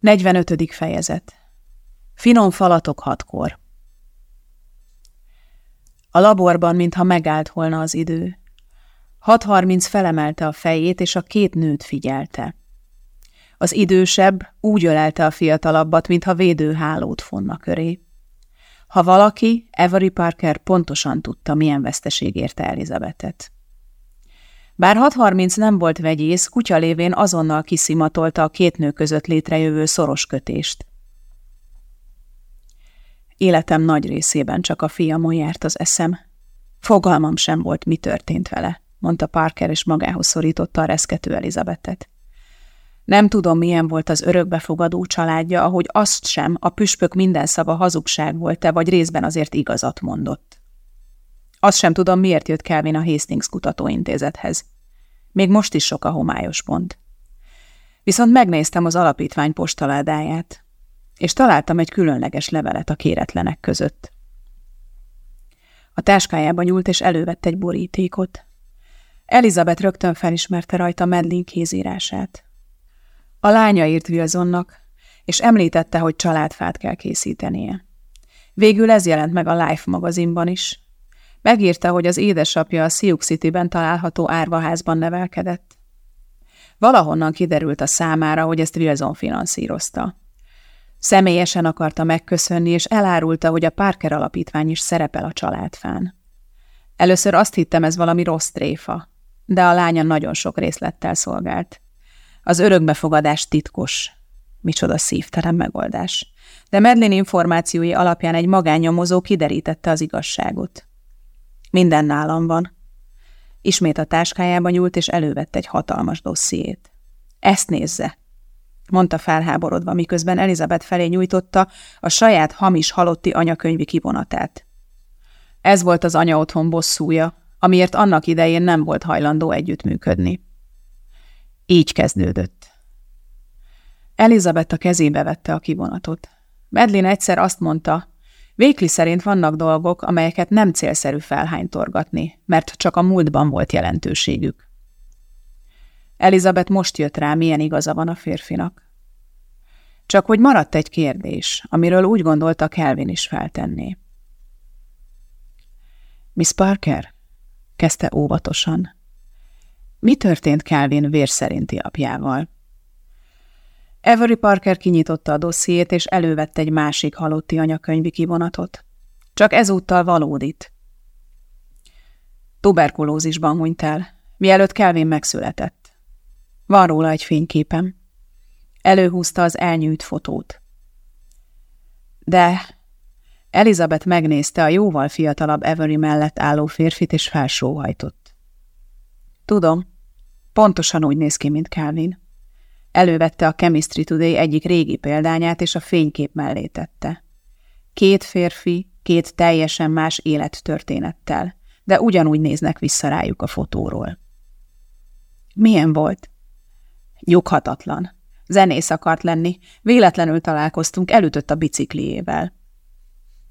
45. fejezet Finom falatok hatkor A laborban, mintha megállt volna az idő. 6.30 felemelte a fejét, és a két nőt figyelte. Az idősebb úgy ölelte a fiatalabbat, mintha védőhálót fonna köré. Ha valaki, Avery Parker pontosan tudta, milyen veszteség érte Elizabetet. Bár 6.30 nem volt vegyész, kutya lévén azonnal kiszimatolta a két nő között létrejövő szoros kötést. Életem nagy részében csak a fiamon járt az eszem. Fogalmam sem volt, mi történt vele, mondta Parker, és magához szorította a reszkető Elizabetet. Nem tudom, milyen volt az örökbefogadó családja, ahogy azt sem, a püspök minden szava hazugság volt-e, vagy részben azért igazat mondott. Azt sem tudom, miért jött Kelvin a Hastings kutatóintézethez. Még most is sok a homályos pont. Viszont megnéztem az alapítvány postaládáját, és találtam egy különleges levelet a kéretlenek között. A táskájába nyúlt, és elővett egy borítékot. Elizabeth rögtön felismerte rajta Medlin kézírását. A lánya írt Wilsonnak, és említette, hogy családfát kell készítenie. Végül ez jelent meg a Life magazinban is, Megírta, hogy az édesapja a Sioux City-ben található árvaházban nevelkedett. Valahonnan kiderült a számára, hogy ezt Wilson finanszírozta. Személyesen akarta megköszönni, és elárulta, hogy a Parker alapítvány is szerepel a családfán. Először azt hittem, ez valami rossz tréfa, de a lánya nagyon sok részlettel szolgált. Az örökbefogadás titkos. Micsoda szívtelen megoldás. De Medlin információi alapján egy magánnyomozó kiderítette az igazságot. Minden nálam van. Ismét a táskájába nyúlt, és elővette egy hatalmas dossziét. Ezt nézze, mondta felháborodva, miközben Elizabeth felé nyújtotta a saját hamis halotti anyakönyvi kivonatát. Ez volt az anya otthon bosszúja, amiért annak idején nem volt hajlandó együttműködni. Így kezdődött. Elizabeth a kezébe vette a kivonatot. Medlin egyszer azt mondta, Vékli szerint vannak dolgok, amelyeket nem célszerű felhánytorgatni, mert csak a múltban volt jelentőségük. Elizabeth most jött rá, milyen igaza van a férfinak. Csak hogy maradt egy kérdés, amiről úgy gondolta Kelvin is feltenné. Miss Parker? kezdte óvatosan. Mi történt Kelvin vér szerinti apjával? Avery Parker kinyitotta a dossziét, és elővette egy másik halotti anyakönyvi kivonatot. Csak ezúttal valódit. Tuberkulózisban hunyt el, mielőtt Kelvin megszületett. Van róla egy fényképem. Előhúzta az elnyűjt fotót. De Elizabeth megnézte a jóval fiatalabb Avery mellett álló férfit, és felsóhajtott. Tudom, pontosan úgy néz ki, mint Calvin. Elővette a Chemistry Today egyik régi példányát, és a fénykép mellé tette. Két férfi, két teljesen más élettörténettel, de ugyanúgy néznek vissza rájuk a fotóról. Milyen volt? Nyughatatlan. Zenész akart lenni, véletlenül találkoztunk, elütött a bicikliével.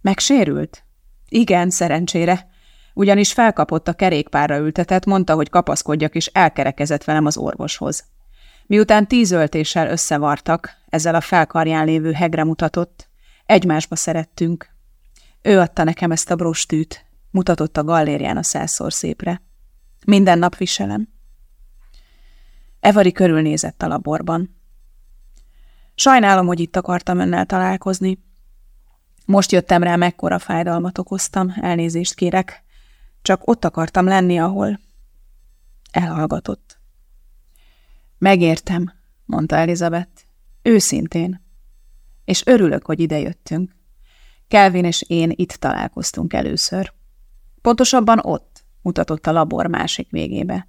Megsérült? Igen, szerencsére. Ugyanis felkapott a kerékpárra ültetett, mondta, hogy kapaszkodjak, és elkerekezett velem az orvoshoz. Miután tíz öltéssel összevartak, ezzel a felkarján lévő hegre mutatott, egymásba szerettünk. Ő adta nekem ezt a brostűt, mutatott a gallérián a százszor szépre. Minden nap viselem. Evari körülnézett a laborban. Sajnálom, hogy itt akartam önnel találkozni. Most jöttem rá, mekkora fájdalmat okoztam, elnézést kérek. Csak ott akartam lenni, ahol... Elhallgatott. Megértem, mondta Elizabeth. Őszintén. És örülök, hogy idejöttünk. Kelvin és én itt találkoztunk először. Pontosabban ott, mutatott a labor másik végébe.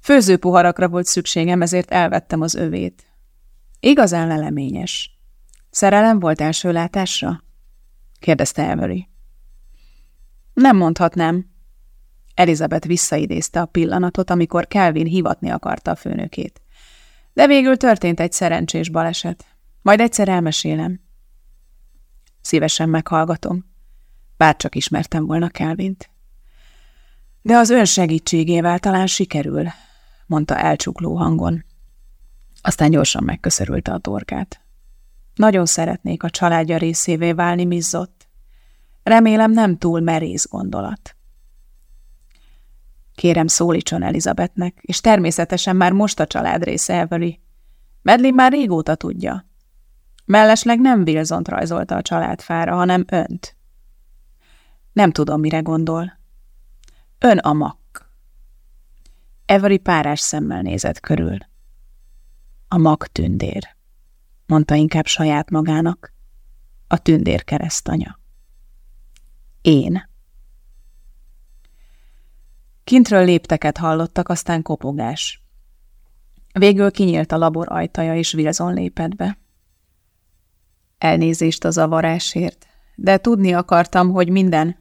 Főzőpuharakra volt szükségem, ezért elvettem az övét. Igazán leleményes. Szerelem volt első látásra? kérdezte Emery. Nem mondhatnám. Elizabeth visszaidézte a pillanatot, amikor Kelvin hivatni akarta a főnökét. De végül történt egy szerencsés baleset. Majd egyszer elmesélem. Szívesen meghallgatom. Bárcsak ismertem volna Kelvint. De az ön segítségével talán sikerül, mondta elcsukló hangon. Aztán gyorsan megköszörülte a torkát. Nagyon szeretnék a családja részévé válni, mizzott. Remélem nem túl merész gondolat. Kérem, szólítson Elizabethnek, és természetesen már most a család része Evely. Medlin már régóta tudja. Mellesleg nem Wilson rajzolta a családfára, hanem önt. Nem tudom, mire gondol. Ön a mak. Every párás szemmel nézett körül. A mag tündér, mondta inkább saját magának. A tündér keresztanya. Én. Kintről lépteket hallottak, aztán kopogás. Végül kinyílt a labor ajtaja, és Wilson lépett be. Elnézést a zavarásért, de tudni akartam, hogy minden...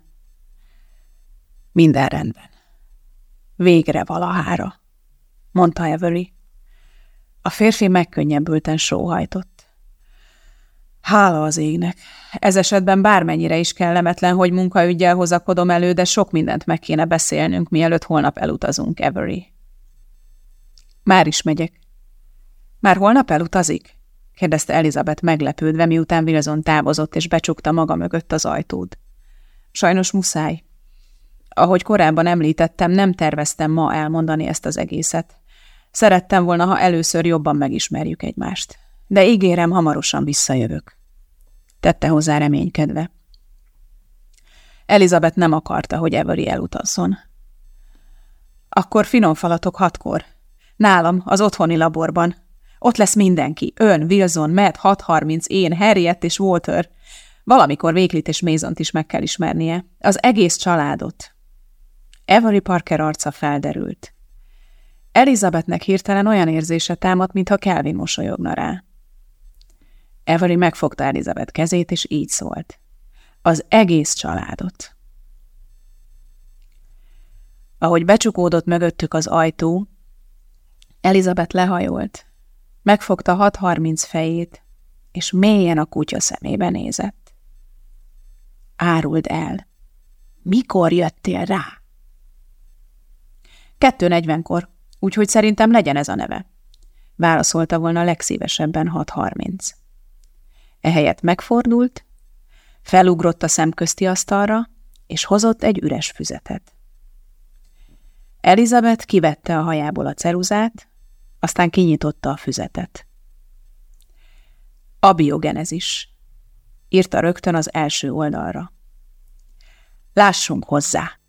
Minden rendben. Végre valahára, mondta Avery. A férfi megkönnyebbülten sóhajtott. Hála az égnek. Ez esetben bármennyire is kellemetlen, hogy munkaügyel hozakodom elő, de sok mindent meg kéne beszélnünk, mielőtt holnap elutazunk, Avery. Már is megyek. Már holnap elutazik? kérdezte Elizabeth meglepődve, miután Wilson távozott és becsukta maga mögött az ajtót. Sajnos muszáj. Ahogy korábban említettem, nem terveztem ma elmondani ezt az egészet. Szerettem volna, ha először jobban megismerjük egymást. De ígérem, hamarosan visszajövök. Tette hozzá reménykedve. Elizabeth nem akarta, hogy Avery elutazzon. Akkor finom falatok hatkor. Nálam, az otthoni laborban, ott lesz mindenki. Ön, Wilson, Matt, 630, én, Harriet és Walter. Valamikor Véglit és Mézont is meg kell ismernie. Az egész családot. Avery Parker arca felderült. Elizabethnek hirtelen olyan érzése támadt, mintha Kelvin mosolyogna rá. Avery megfogta Elizabeth kezét, és így szólt. Az egész családot. Ahogy becsukódott mögöttük az ajtó, Elizabeth lehajolt, Megfogta 6.30 fejét, és mélyen a kutya szemébe nézett. Áruld el. Mikor jöttél rá? 2.40-kor, úgyhogy szerintem legyen ez a neve. Válaszolta volna legszívesebben 6.30. Ehelyett megfordult, felugrott a szemközti asztalra, és hozott egy üres füzetet. Elizabeth kivette a hajából a ceruzát, aztán kinyitotta a füzetet. Abiogenezis. Írta rögtön az első oldalra. Lássunk hozzá!